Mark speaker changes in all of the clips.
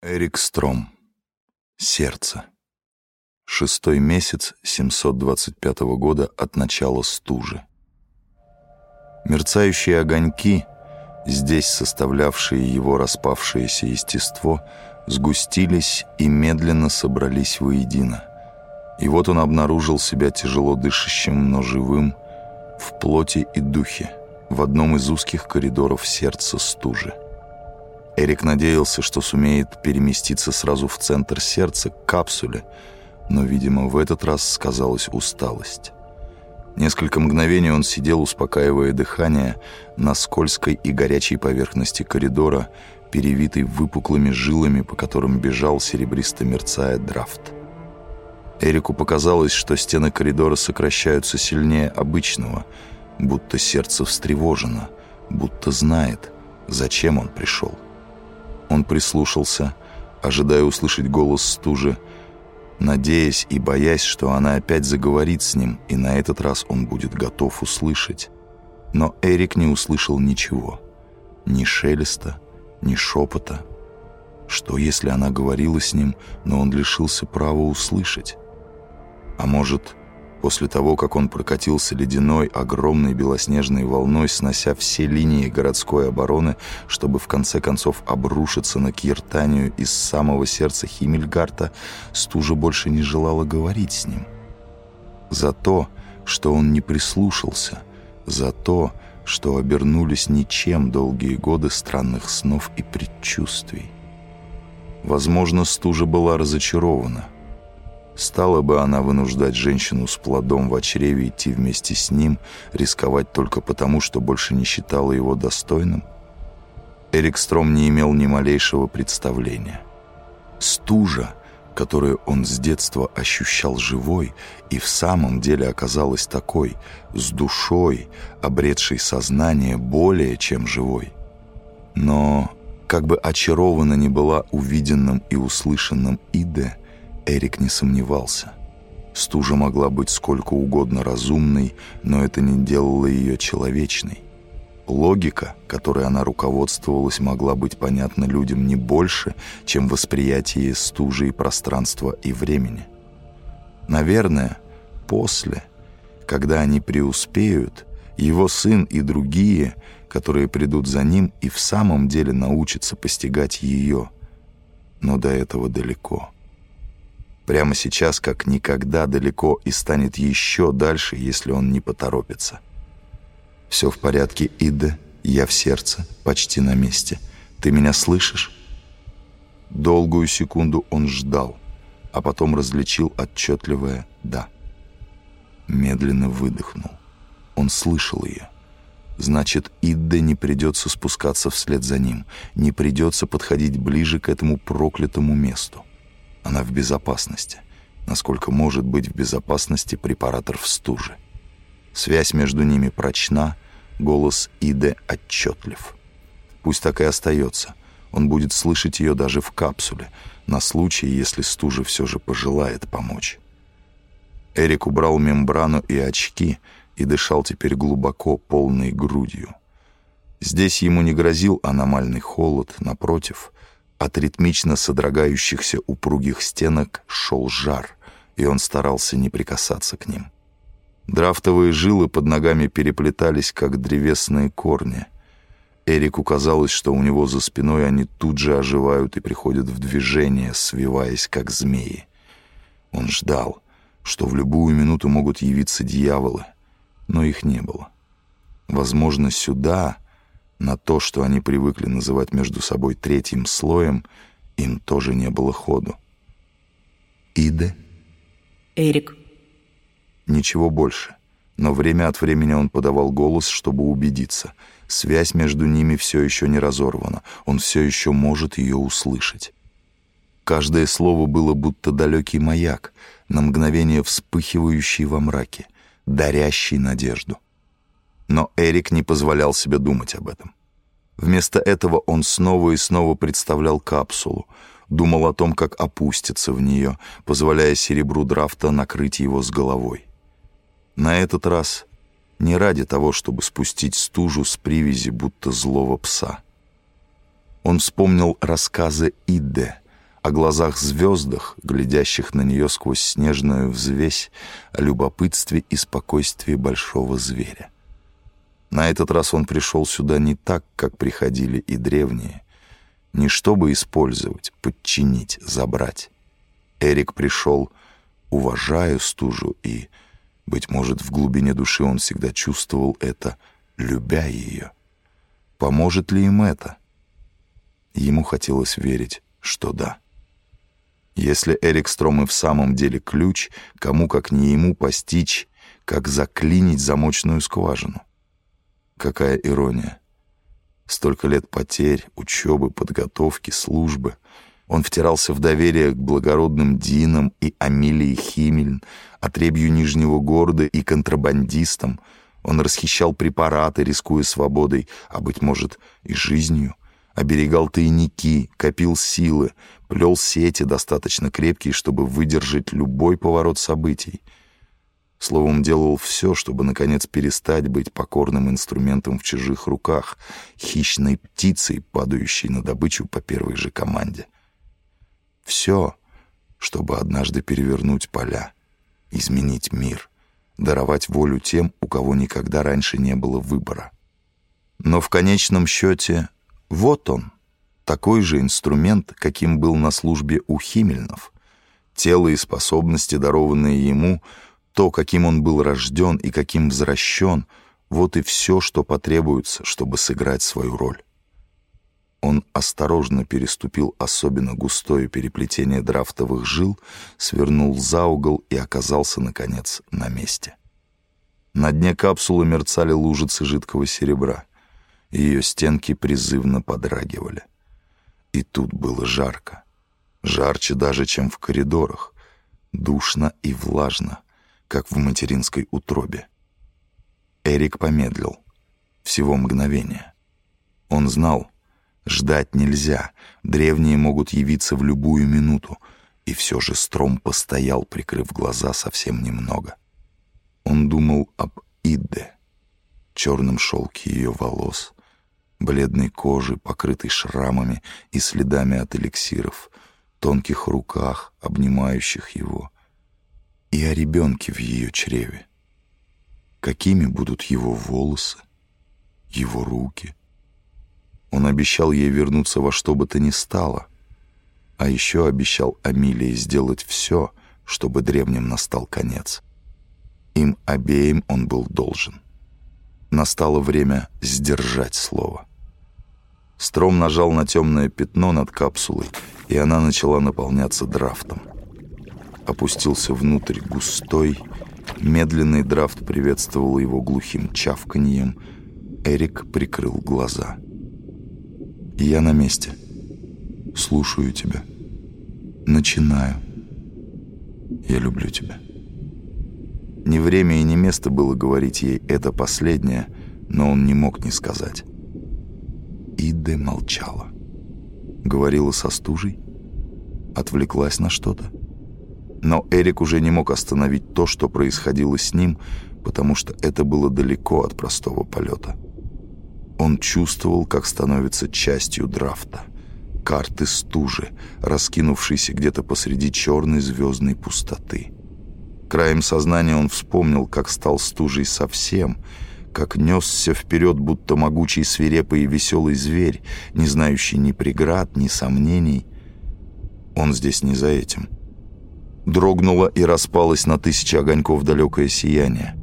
Speaker 1: Эрик Стром. Сердце. Шестой месяц 725 года от начала стужи. Мерцающие огоньки, здесь составлявшие его распавшееся естество, сгустились и медленно собрались воедино. И вот он обнаружил себя тяжело дышащим, но живым, в плоти и духе, в одном из узких коридоров сердца стужи. Эрик надеялся, что сумеет переместиться сразу в центр сердца, к капсуле, но, видимо, в этот раз сказалась усталость. Несколько мгновений он сидел, успокаивая дыхание, на скользкой и горячей поверхности коридора, перевитой выпуклыми жилами, по которым бежал серебристо мерцая драфт. Эрику показалось, что стены коридора сокращаются сильнее обычного, будто сердце встревожено, будто знает, зачем он пришел. Он прислушался, ожидая услышать голос стужи, надеясь и боясь, что она опять заговорит с ним, и на этот раз он будет готов услышать. Но Эрик не услышал ничего. Ни шелеста, ни шепота. Что, если она говорила с ним, но он лишился права услышать? А может, После того, как он прокатился ледяной, огромной белоснежной волной, снося все линии городской обороны, чтобы в конце концов обрушиться на Киртанию из самого сердца Химмельгарта, стужа больше не желала говорить с ним. За то, что он не прислушался, за то, что обернулись ничем долгие годы странных снов и предчувствий. Возможно, стужа была разочарована — Стала бы она вынуждать женщину с плодом в чреве идти вместе с ним, рисковать только потому, что больше не считала его достойным? Эрик Стром не имел ни малейшего представления. Стужа, которую он с детства ощущал живой, и в самом деле оказалась такой, с душой, обретшей сознание более чем живой. Но, как бы очарована ни была увиденным и услышанным Иде, Эрик не сомневался. Стужа могла быть сколько угодно разумной, но это не делало ее человечной. Логика, которой она руководствовалась, могла быть понятна людям не больше, чем восприятие стужи и пространства и времени. Наверное, после, когда они преуспеют, его сын и другие, которые придут за ним, и в самом деле научатся постигать ее. Но до этого далеко. Прямо сейчас, как никогда, далеко и станет еще дальше, если он не поторопится. «Все в порядке, Ида. Я в сердце, почти на месте. Ты меня слышишь?» Долгую секунду он ждал, а потом различил отчетливое «да». Медленно выдохнул. Он слышал ее. Значит, Идде не придется спускаться вслед за ним, не придется подходить ближе к этому проклятому месту. Она в безопасности, насколько может быть в безопасности препаратор в стуже. Связь между ними прочна, голос Иде отчетлив. Пусть так и остается. Он будет слышать ее даже в капсуле, на случай, если стужа все же пожелает помочь. Эрик убрал мембрану и очки и дышал теперь глубоко, полной грудью. Здесь ему не грозил аномальный холод, напротив, от ритмично содрогающихся упругих стенок шел жар, и он старался не прикасаться к ним. Драфтовые жилы под ногами переплетались, как древесные корни. Эрику казалось, что у него за спиной они тут же оживают и приходят в движение, свиваясь, как змеи. Он ждал, что в любую минуту могут явиться дьяволы, но их не было. Возможно, сюда на то, что они привыкли называть между собой третьим слоем, им тоже не было ходу. Иде?
Speaker 2: Эрик.
Speaker 1: Ничего больше. Но время от времени он подавал голос, чтобы убедиться. Связь между ними все еще не разорвана. Он все еще может ее услышать. Каждое слово было будто далекий маяк, на мгновение вспыхивающий во мраке, дарящий надежду. Но Эрик не позволял себе думать об этом. Вместо этого он снова и снова представлял капсулу, думал о том, как опуститься в нее, позволяя серебру драфта накрыть его с головой. На этот раз не ради того, чтобы спустить стужу с привязи, будто злого пса. Он вспомнил рассказы Идде, о глазах-звездах, глядящих на нее сквозь снежную взвесь, о любопытстве и спокойствии большого зверя. На этот раз он пришел сюда не так, как приходили и древние, не чтобы использовать, подчинить, забрать. Эрик пришел, уважая стужу, и, быть может, в глубине души он всегда чувствовал это, любя ее. Поможет ли им это? Ему хотелось верить, что да. Если Эрик Стром и в самом деле ключ, кому как не ему постичь, как заклинить замочную скважину. Какая ирония. Столько лет потерь, учебы, подготовки, службы. Он втирался в доверие к благородным Динам и Амилии Химельн, отребью Нижнего города и контрабандистам. Он расхищал препараты, рискуя свободой, а, быть может, и жизнью оберегал тайники, копил силы, плел сети достаточно крепкие, чтобы выдержать любой поворот событий. Словом, делал все, чтобы, наконец, перестать быть покорным инструментом в чужих руках, хищной птицей, падающей на добычу по первой же команде. Все, чтобы однажды перевернуть поля, изменить мир, даровать волю тем, у кого никогда раньше не было выбора. Но в конечном счете вот он, такой же инструмент, каким был на службе у Химельнов. Тело и способности, дарованные ему, то, каким он был рожден и каким возвращен, вот и все, что потребуется, чтобы сыграть свою роль. Он осторожно переступил особенно густое переплетение драфтовых жил, свернул за угол и оказался, наконец, на месте. На дне капсулы мерцали лужицы жидкого серебра. Ее стенки призывно подрагивали. И тут было жарко. Жарче даже, чем в коридорах. Душно и влажно, как в материнской утробе. Эрик помедлил. Всего мгновение. Он знал, ждать нельзя, древние могут явиться в любую минуту, и все же Стром постоял, прикрыв глаза совсем немного. Он думал об Идде, черном шелке ее волос, бледной кожи, покрытой шрамами и следами от эликсиров, тонких руках, обнимающих его, и о ребенке в ее чреве. Какими будут его волосы, его руки? Он обещал ей вернуться во что бы то ни стало, а еще обещал Амилии сделать все, чтобы древним настал конец. Им обеим он был должен. Настало время сдержать слово. Стром нажал на темное пятно над капсулой, и она начала наполняться драфтом. Опустился внутрь густой, медленный драфт приветствовал его глухим чавканьем. Эрик прикрыл глаза. «Я на месте. Слушаю тебя. Начинаю. Я люблю тебя». Не время и не место было говорить ей это последнее, но он не мог не сказать. Иде молчала. Говорила со стужей, отвлеклась на что-то. Но Эрик уже не мог остановить то, что происходило с ним, потому что это было далеко от простого полета. Он чувствовал, как становится частью драфта. Карты стужи, раскинувшиеся где-то посреди черной звездной пустоты. Краем сознания он вспомнил, как стал стужей совсем — как несся вперед, будто могучий, свирепый и веселый зверь, не знающий ни преград, ни сомнений. Он здесь не за этим. Дрогнуло и распалось на тысячи огоньков далекое сияние,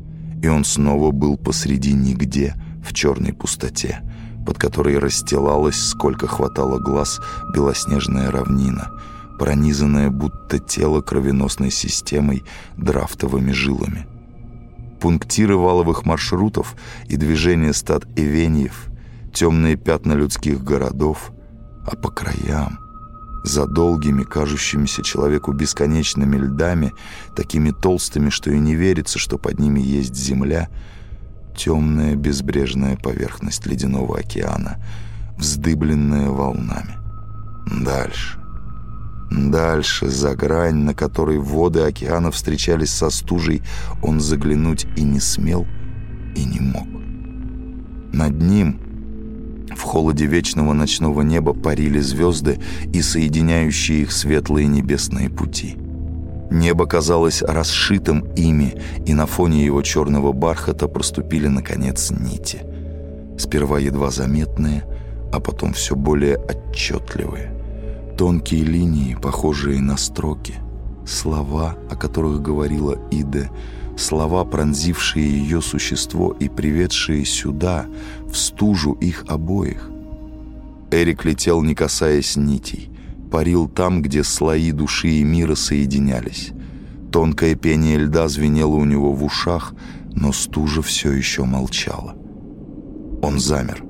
Speaker 1: и он снова был посреди нигде, в черной пустоте, под которой расстилалась, сколько хватало глаз, белоснежная равнина, пронизанная будто тело кровеносной системой драфтовыми жилами. Пунктиры валовых маршрутов и движение стад эвеньев, темные пятна людских городов, а по краям, за долгими, кажущимися человеку бесконечными льдами, такими толстыми, что и не верится, что под ними есть земля, темная безбрежная поверхность ледяного океана, вздыбленная волнами. Дальше, Дальше, за грань, на которой воды океана встречались со стужей, он заглянуть и не смел, и не мог. Над ним, в холоде вечного ночного неба парили звезды и соединяющие их светлые небесные пути. Небо казалось расшитым ими, и на фоне его черного бархата проступили, наконец, нити. Сперва едва заметные, а потом все более отчетливые. Тонкие линии, похожие на строки. Слова, о которых говорила Иде, слова, пронзившие ее существо и приведшие сюда, в стужу их обоих. Эрик летел, не касаясь нитей парил там, где слои души и мира соединялись. Тонкое пение льда звенело у него в ушах, но стужа все еще молчала. Он замер.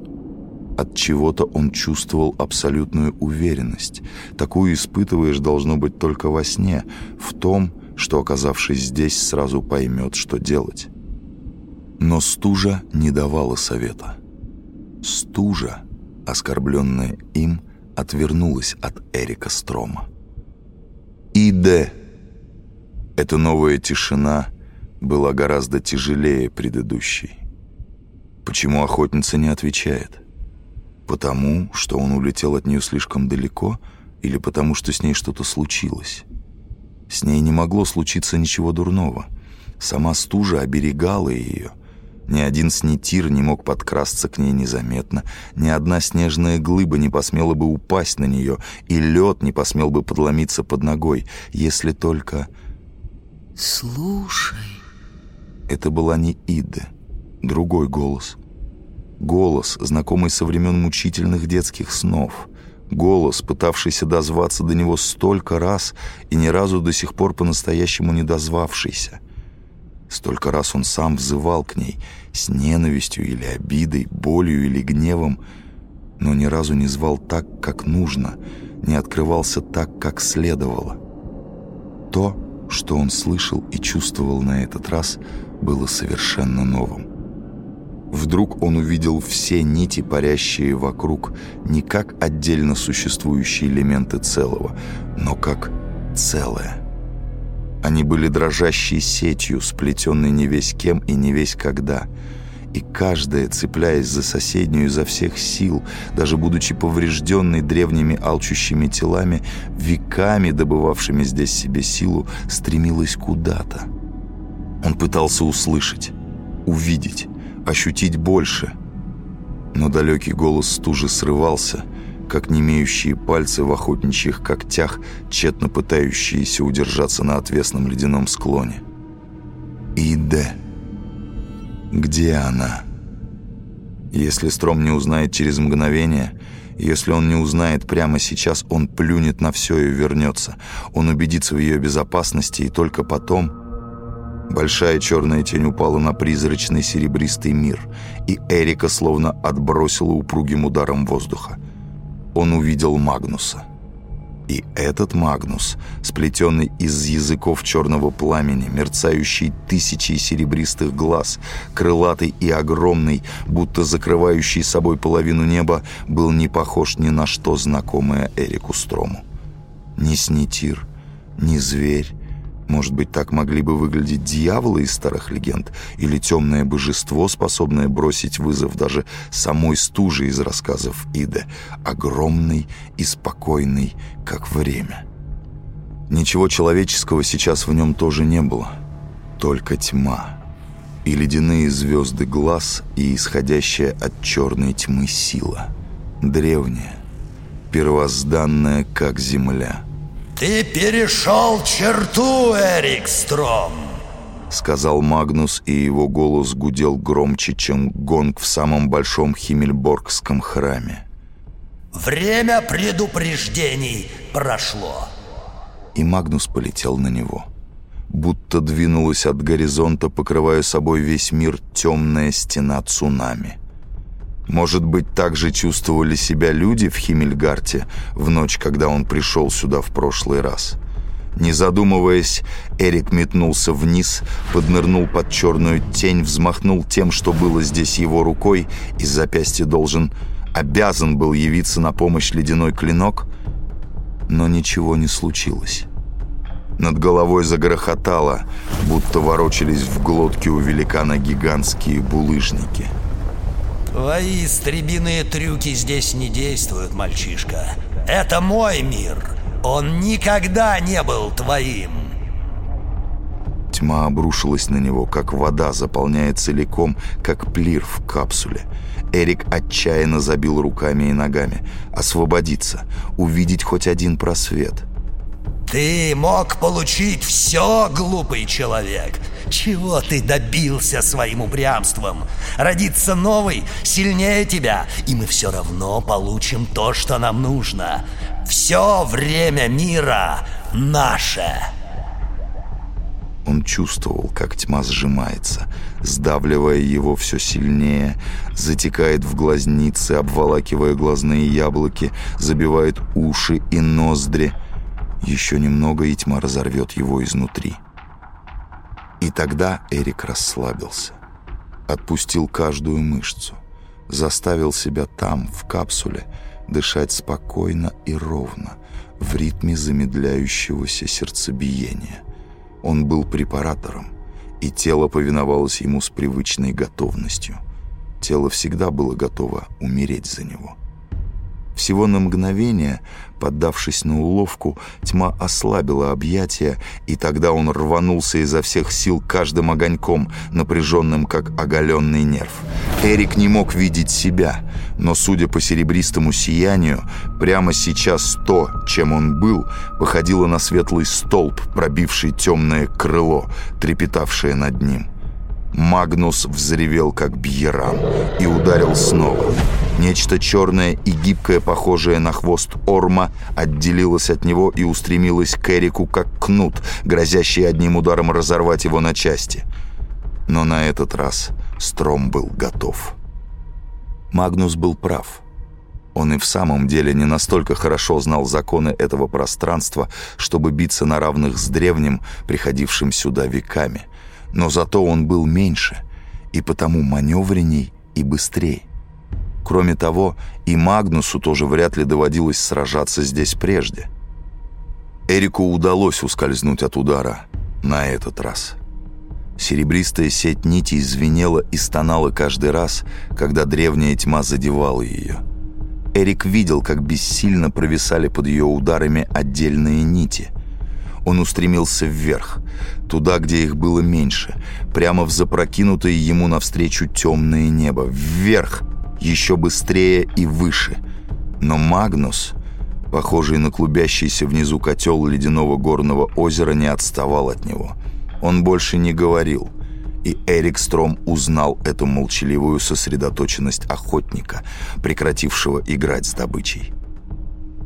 Speaker 1: От чего-то он чувствовал абсолютную уверенность. Такую испытываешь, должно быть, только во сне, в том, что, оказавшись здесь, сразу поймет, что делать. Но стужа не давала совета. Стужа, оскорбленная им, — отвернулась от Эрика Строма. «Иде!» Эта новая тишина была гораздо тяжелее предыдущей. Почему охотница не отвечает? Потому, что он улетел от нее слишком далеко, или потому, что с ней что-то случилось? С ней не могло случиться ничего дурного. Сама стужа оберегала ее — ни один снитир не мог подкрасться к ней незаметно, ни одна снежная глыба не посмела бы упасть на нее, и лед не посмел бы подломиться под ногой, если только...
Speaker 2: «Слушай...»
Speaker 1: Это была не Ида, другой голос. Голос, знакомый со времен мучительных детских снов. Голос, пытавшийся дозваться до него столько раз и ни разу до сих пор по-настоящему не дозвавшийся. Столько раз он сам взывал к ней с ненавистью или обидой, болью или гневом, но ни разу не звал так, как нужно, не открывался так, как следовало. То, что он слышал и чувствовал на этот раз, было совершенно новым. Вдруг он увидел все нити, парящие вокруг, не как отдельно существующие элементы целого, но как целое. Они были дрожащей сетью, сплетенной не весь кем и не весь когда. И каждая, цепляясь за соседнюю изо всех сил, даже будучи поврежденной древними алчущими телами, веками добывавшими здесь себе силу, стремилась куда-то. Он пытался услышать, увидеть, ощутить больше. Но далекий голос стужи срывался — как немеющие пальцы в охотничьих когтях, тщетно пытающиеся удержаться на отвесном ледяном склоне. Иде. Где она? Если Стром не узнает через мгновение, если он не узнает прямо сейчас, он плюнет на все и вернется. Он убедится в ее безопасности, и только потом... Большая черная тень упала на призрачный серебристый мир, и Эрика словно отбросила упругим ударом воздуха он увидел Магнуса. И этот Магнус, сплетенный из языков черного пламени, мерцающий тысячей серебристых глаз, крылатый и огромный, будто закрывающий собой половину неба, был не похож ни на что знакомое Эрику Строму. Ни снитир, ни зверь, может быть, так могли бы выглядеть дьяволы из старых легенд? Или темное божество, способное бросить вызов даже самой стуже из рассказов Иды, огромный и спокойный, как время. Ничего человеческого сейчас в нем тоже не было, только тьма. И ледяные звезды глаз и исходящая от черной тьмы сила, древняя, первозданная, как земля —
Speaker 2: «Ты перешел черту, Эрик Стром!»
Speaker 1: Сказал Магнус, и его голос гудел громче, чем гонг в самом большом Химмельборгском храме.
Speaker 2: «Время предупреждений прошло!»
Speaker 1: И Магнус полетел на него. Будто двинулась от горизонта, покрывая собой весь мир темная стена цунами. Может быть, так же чувствовали себя люди в Химмельгарте в ночь, когда он пришел сюда в прошлый раз. Не задумываясь, Эрик метнулся вниз, поднырнул под черную тень, взмахнул тем, что было здесь его рукой, из запястья должен, обязан был явиться на помощь ледяной клинок, но ничего не случилось. Над головой загрохотало, будто ворочались в глотке у великана гигантские булыжники —
Speaker 2: Твои истребиные трюки здесь не действуют, мальчишка. Это мой мир. Он никогда не был твоим.
Speaker 1: Тьма обрушилась на него, как вода заполняя целиком, как плир в капсуле. Эрик отчаянно забил руками и ногами. Освободиться, увидеть хоть один просвет.
Speaker 2: «Ты мог получить все, глупый человек!» Чего ты добился своим упрямством? Родиться новый сильнее тебя, и мы все равно получим то, что нам нужно. Все время мира наше.
Speaker 1: Он чувствовал, как тьма сжимается, сдавливая его все сильнее, затекает в глазницы, обволакивая глазные яблоки, забивает уши и ноздри. Еще немного, и тьма разорвет его изнутри. И тогда Эрик расслабился, отпустил каждую мышцу, заставил себя там, в капсуле, дышать спокойно и ровно, в ритме замедляющегося сердцебиения. Он был препаратором, и тело повиновалось ему с привычной готовностью. Тело всегда было готово умереть за него. Всего на мгновение, поддавшись на уловку, тьма ослабила объятия, и тогда он рванулся изо всех сил каждым огоньком, напряженным, как оголенный нерв. Эрик не мог видеть себя, но, судя по серебристому сиянию, прямо сейчас то, чем он был, походило на светлый столб, пробивший темное крыло, трепетавшее над ним. Магнус взревел, как бьеран, и ударил снова. Нечто черное и гибкое, похожее на хвост орма, отделилось от него и устремилось к Эрику, как кнут, грозящий одним ударом разорвать его на части. Но на этот раз Стром был готов. Магнус был прав. Он и в самом деле не настолько хорошо знал законы этого пространства, чтобы биться на равных с древним, приходившим сюда веками – но зато он был меньше и потому маневренней и быстрее. Кроме того, и Магнусу тоже вряд ли доводилось сражаться здесь прежде. Эрику удалось ускользнуть от удара на этот раз. Серебристая сеть нитей звенела и стонала каждый раз, когда древняя тьма задевала ее. Эрик видел, как бессильно провисали под ее ударами отдельные нити – он устремился вверх, туда, где их было меньше, прямо в запрокинутое ему навстречу темное небо. Вверх, еще быстрее и выше. Но Магнус, похожий на клубящийся внизу котел ледяного горного озера, не отставал от него. Он больше не говорил, и Эрик Стром узнал эту молчаливую сосредоточенность охотника, прекратившего играть с добычей.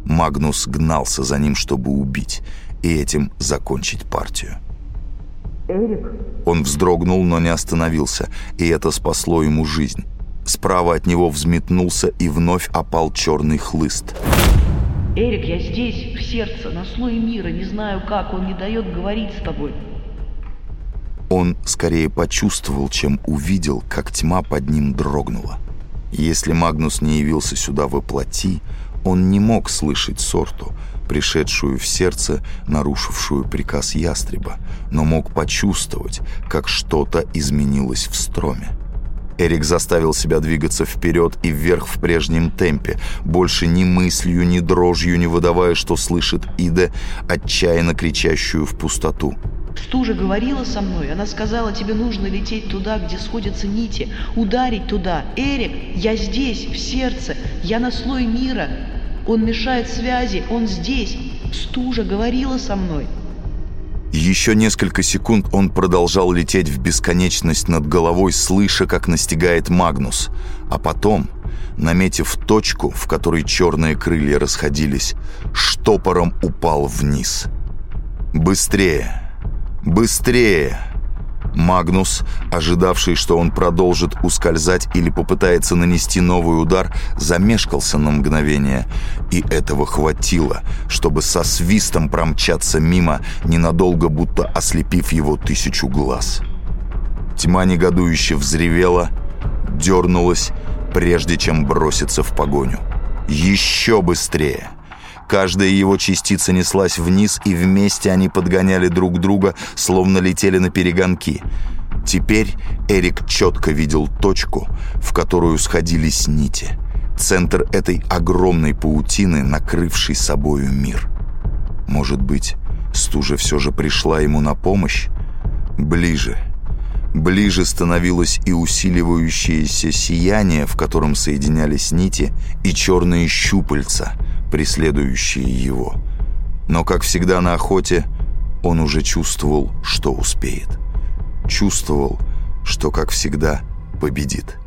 Speaker 1: Магнус гнался за ним, чтобы убить — и этим закончить партию.
Speaker 3: Эрик?
Speaker 1: Он вздрогнул, но не остановился, и это спасло ему жизнь. Справа от него взметнулся и вновь опал черный хлыст.
Speaker 3: Эрик, я здесь, в сердце, на слое мира, не знаю как, он не дает говорить с тобой.
Speaker 1: Он скорее почувствовал, чем увидел, как тьма под ним дрогнула. Если Магнус не явился сюда воплоти, он не мог слышать сорту, пришедшую в сердце, нарушившую приказ ястреба, но мог почувствовать, как что-то изменилось в строме. Эрик заставил себя двигаться вперед и вверх в прежнем темпе, больше ни мыслью, ни дрожью не выдавая, что слышит Ида, отчаянно кричащую в пустоту.
Speaker 3: Стужа говорила со мной. Она сказала, тебе нужно лететь туда, где сходятся нити, ударить туда. Эрик, я здесь, в сердце, я на слой мира. Он мешает связи, он здесь. Стужа говорила со мной.
Speaker 1: Еще несколько секунд он продолжал лететь в бесконечность над головой, слыша, как настигает Магнус. А потом, наметив точку, в которой черные крылья расходились, штопором упал вниз. «Быстрее! Быстрее!» Магнус, ожидавший, что он продолжит ускользать или попытается нанести новый удар, замешкался на мгновение, и этого хватило, чтобы со свистом промчаться мимо, ненадолго будто ослепив его тысячу глаз. Тьма негодующе взревела, дернулась, прежде чем броситься в погоню. «Еще быстрее!» Каждая его частица неслась вниз, и вместе они подгоняли друг друга, словно летели на перегонки. Теперь Эрик четко видел точку, в которую сходились нити. Центр этой огромной паутины, накрывшей собою мир. Может быть, стужа все же пришла ему на помощь? Ближе. Ближе становилось и усиливающееся сияние, в котором соединялись нити, и черные щупальца, преследующие его. Но, как всегда на охоте, он уже чувствовал, что успеет. Чувствовал, что, как всегда, победит.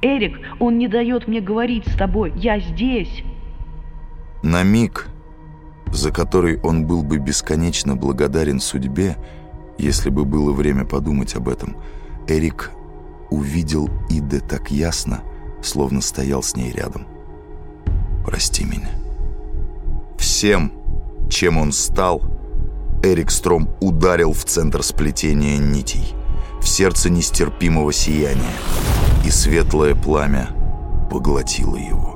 Speaker 3: Эрик, он не дает мне говорить с тобой. Я здесь.
Speaker 1: На миг, за который он был бы бесконечно благодарен судьбе, если бы было время подумать об этом, Эрик увидел Иде так ясно, словно стоял с ней рядом. «Прости меня». Всем, чем он стал, Эрик Стром ударил в центр сплетения нитей, в сердце нестерпимого сияния, и светлое пламя поглотило его.